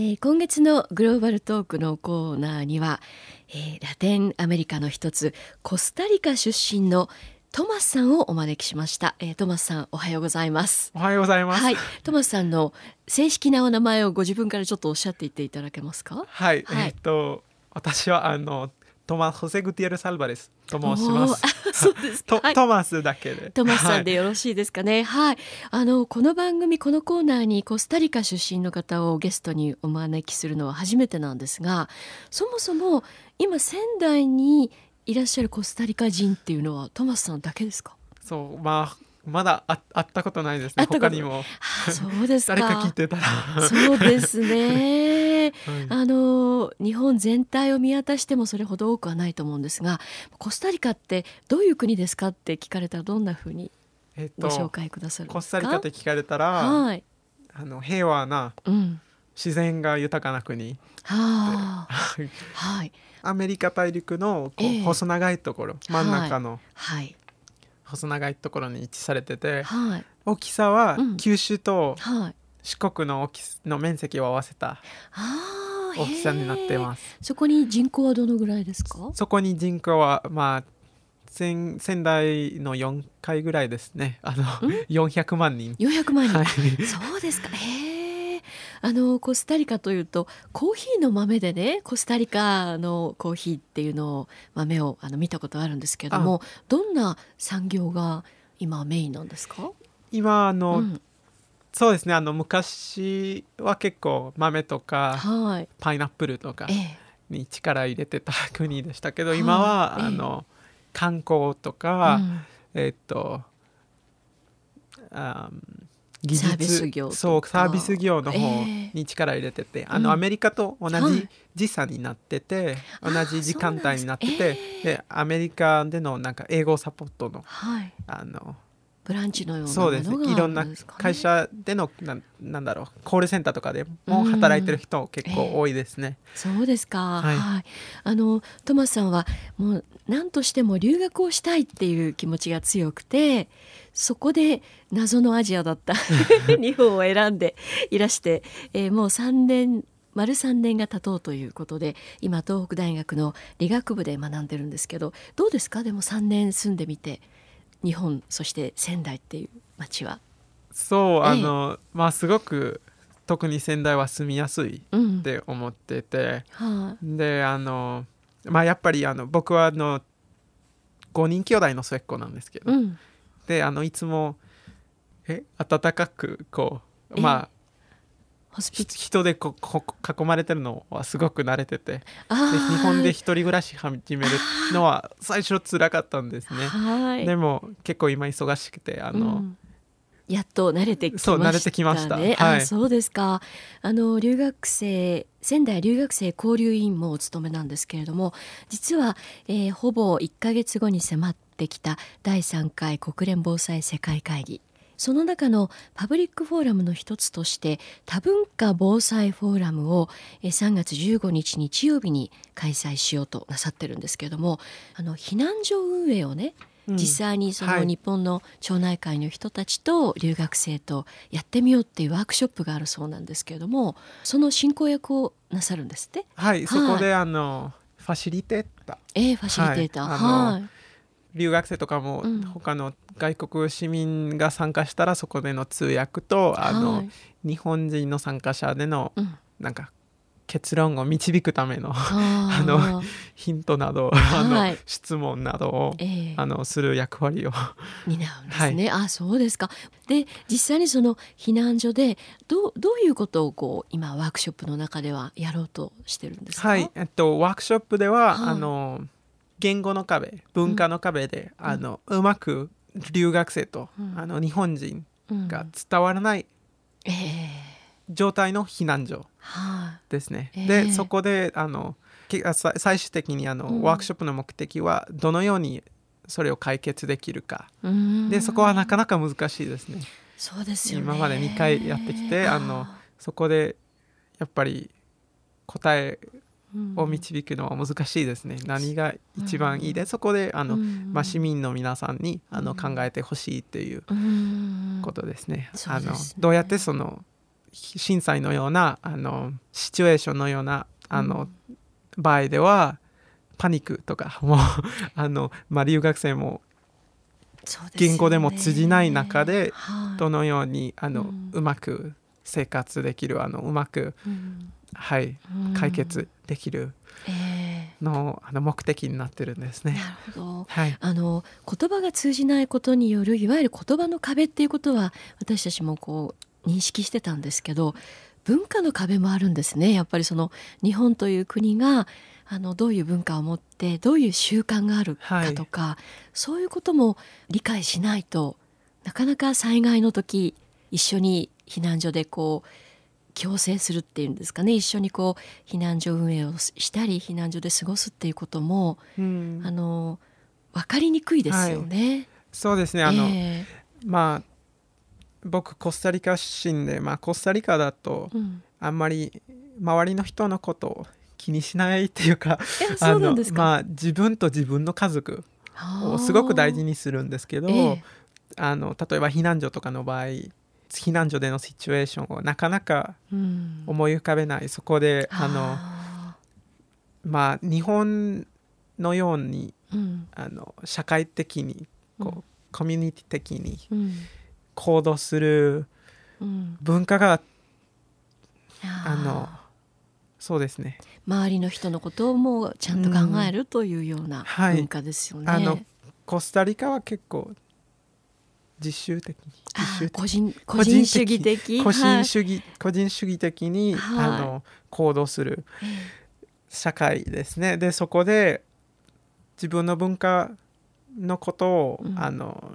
えー、今月のグローバルトークのコーナーには、えー、ラテンアメリカの一つコスタリカ出身のトマスさんをお招きしました、えー、トマスさんおはようございます。おはようございます、はい、トマスさんの正式なお名前をご自分からちょっとおっしゃっていっていただけますか？はい、はい、えっと私はあのトマスホセグティエレスアルバレスと申します。そうですトトマスだけで。トマスさんでよろしいですかね?はい、あのこの番組このコーナーにコスタリカ出身の方をゲストにお招きするのは初めてなんですが、そもそも今仙台にいらっしゃるコスタリカ人っていうのはトマスさんだけですか？そうまあまだあ会ったことないですね他にも。そうです誰か聞いてたら。そうですね、はい、あの日本全体を見渡してもそれほど多くはないと思うんですがコスタリカってどういう国ですかって聞かれたらどんなふうにご紹介くださる、コスタリカって聞かれたら、はい、あの平和な、うん、自然が豊かな国、はあ、はい、アメリカ大陸のこう、細長いところ真ん中の、はい、細長いところに位置されてて、はい、大きさは九州と四国の大きの面積を合わせた大きさになってます。そこに人口はどのぐらいですか？そこに人口はまあ仙仙台の4回ぐらいですね。あの400万人。400万人。はい、そうですか。へえ。あのコスタリカというとコーヒーの豆でねコスタリカのコーヒーっていうのを豆をあの見たことあるんですけれどもどんな産業が今メインなんですか？今あの、うん、そうですね。あの昔は結構豆とか、はい、パイナップルとかに力入れてた国でしたけど、今は、あの観光とか、うん、えっとあ技術サービス業そうサービス業の方に力入れてて、えー、あの、アメリカと同じ時差になってて、同じ時間帯になってて、えー、でアメリカでのなんか英語サポートの、はい、あのブランチのようなそうです。いろんな会社でのななんだろう。コールセンターとかでも働いてる人結構多いですね。えー、そうですか、はい、はい、あのトマスさんはもう何としても留学をしたいっていう気持ちが強くてそこで謎のアジアだった 日本を選んでいらして、えー、もう3年丸3年が経とうということで今東北大学の理学部で学んでるんですけどどうですか？でも3年住んでみて。日本そして仙台っていう街は？そう、あのまあすごく特に仙台は住みやすいって思ってて、うんはあ、であのまあやっぱりあの僕はあの5人兄弟の末っ子なんですけど、うん、であのいつもえ温かくこうまあ人でここ囲まれてるのはすごく慣れてて。で日本で一人暮らし始めるのは最初つらかったんですね。でも結構今忙しくてあの、うん、やっと慣れてきました、ね、慣れてきました、はい、あそうですか。あの留学生仙台留学生交流委員もお務めなんですけれども実は、えー、ほぼ1か月後に迫ってきた第3回国連防災世界会議その中のパブリックフォーラムの一つとして多文化防災フォーラムを3月15日日曜日に開催しようとなさってるんですけれどもあの避難所運営をね実際にその日本の町内会の人たちと留学生とやってみようっていうワークショップがあるそうなんですけれどもその進行役をなさるんですって？はい、はい、そこであのファシリテーター。えー、ファシリテーター。はい、留学生とかも他の外国市民が参加したらそこでの通訳と、あの、はい、日本人の参加者での、なんか結論を導くための あのヒントなど、あの質問などを、えー、あのする役割を。担うんですね。はい、あそうですか。で実際にその避難所でどうどういうことをこう今ワークショップの中ではやろうとしてるんですか？はい、えっとワークショップでは、あの言語の壁文化の壁で、うん、あのうまく留学生と、うん、あの日本人が伝わらない状態の避難所ですね。えー、でそこであの最終的にあの、うん、ワークショップの目的はどのようにそれを解決できるか。でそこはなかなか難しいですね。そうですよ、ね、今まで2回やってきてあのそこでやっぱり答えを導くのは難しいですね。何が一番いいで、そこであの、まあ、市民の皆さんにあの考えてほしいっていうことですね。あのどうやってその震災のようなあのシチュエーションのようなあの、うん、場合ではパニックとかもうあの、まあ、留学生も言語でも通じない中でどのようにあの、うまく生活できるあのうまく、はい、解決できるの,、あの目的になってるんですね。なるほど、はい、あの言葉が通じないことによるいわゆる言葉の壁っていうことは私たちもこう認識してたんですけど文化の壁もあるんですね。やっぱりその日本という国があのどういう文化を持ってどういう習慣があるかとか、はい、そういうことも理解しないとなかなか災害の時一緒に避難所でこう共生するっていうんですかね。一緒にこう避難所運営をしたり避難所で過ごすっていうことも、うん、あの分かりにくいですよね。はい、そうですね。あの、えー、まあ僕コスタリカ出身で、まあ、コスタリカだと、あんまり周りの人のことを気にしないっていうかあのまあ、自分と自分の家族をすごく大事にするんですけど、えー、あの例えば避難所とかの場合避難所でのシチュエーションをなかなか思い浮かべない、うん、そこであのまあ日本のように、うん、あの社会的にこう、うん、コミュニティ的に行動する文化が、あのそうですね。周りの人のことをもちゃんと考えるというような文化ですよね。はい、あのコスタリカは結構実習的に個人個人主義的？個人主義、はい、個人主義的に、はい、あの行動する社会ですね。でそこで自分の文化のことを、うん、あの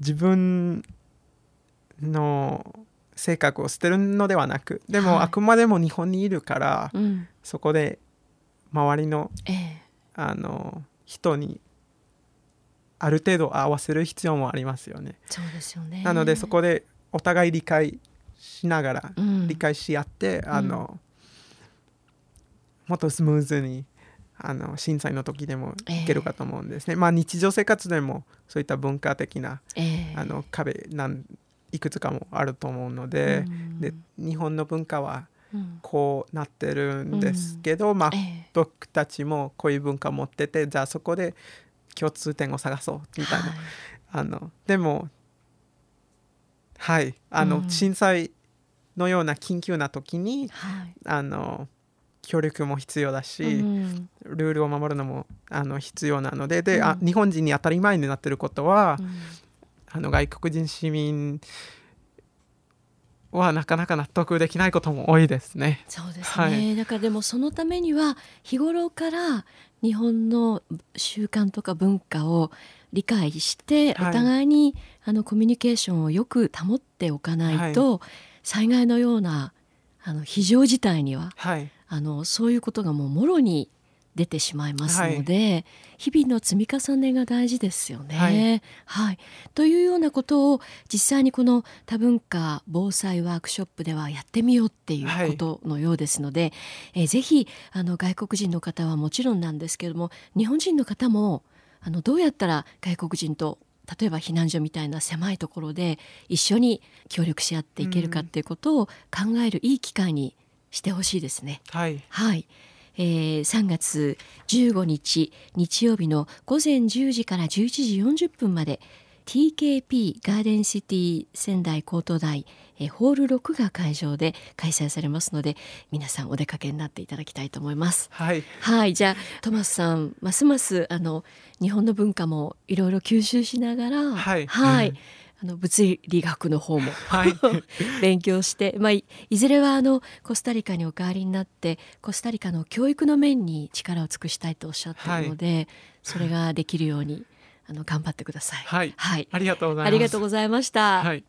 自分の性格を捨てるのではなくでも、あくまでも日本にいるから、うん、そこで周りのええ、あの人にある程度合わせる必要もありますよね。そうですよね。なのでそこでお互い理解しながら、うん、理解し合ってあの、もっとスムーズにあの震災の時でもいけるかと思うんですね。えー、まあ日常生活でもそういった文化的な、えー、あの壁なんいくつかもあると思うのでうん、で日本の文化はこうなってるんですけど、うん、まあ、えー、僕たちもこういう文化を持っててじゃあそこで共通点を探そうみたいな、はい、あのでもはい。あの、うん、震災のような緊急な時に、はい、あの協力も必要だし、うん、ルールを守るのもあの必要なのでで、うん、あ日本人に当たり前になってることは、あの外国人市民はなかなか納得できないことも多いですね。そうですね、はい、だからでもそのためには日頃から日本の習慣とか文化を理解してお互いに、あのコミュニケーションをよく保っておかないと、はい、災害のようなあの非常事態には、はい、あのそういうことがもうもろに出てしまいますので、はい、日々の積み重ねが大事ですよね。はい、はい、というようなことを実際にこの多文化防災ワークショップではやってみようっていうことのようですので、はい、えー、ぜひあの外国人の方はもちろんなんですけれども日本人の方もあのどうやったら外国人と例えば避難所みたいな狭いところで一緒に協力し合っていけるかっていうことを考えるいい機会にしてほしいですね。はい、はいえー、3月15日日曜日の午前10時から11時40分まで TKP ガーデンシティ仙台高等大、えー、ホール6が会場で開催されますので皆さんお出かけになっていただきたいと思います。はい、はい、じゃあトマスさんますますあの日本の文化もいろいろ吸収しながら、はい、はい、うんあの物理学の方も、はい、勉強して、まあ、いずれはあのコスタリカにお変わりになってコスタリカの教育の面に力を尽くしたいとおっしゃっているので、はい、それができるようにあの頑張ってください。はい、はい、ありがとうございます。ありがとうございました。はい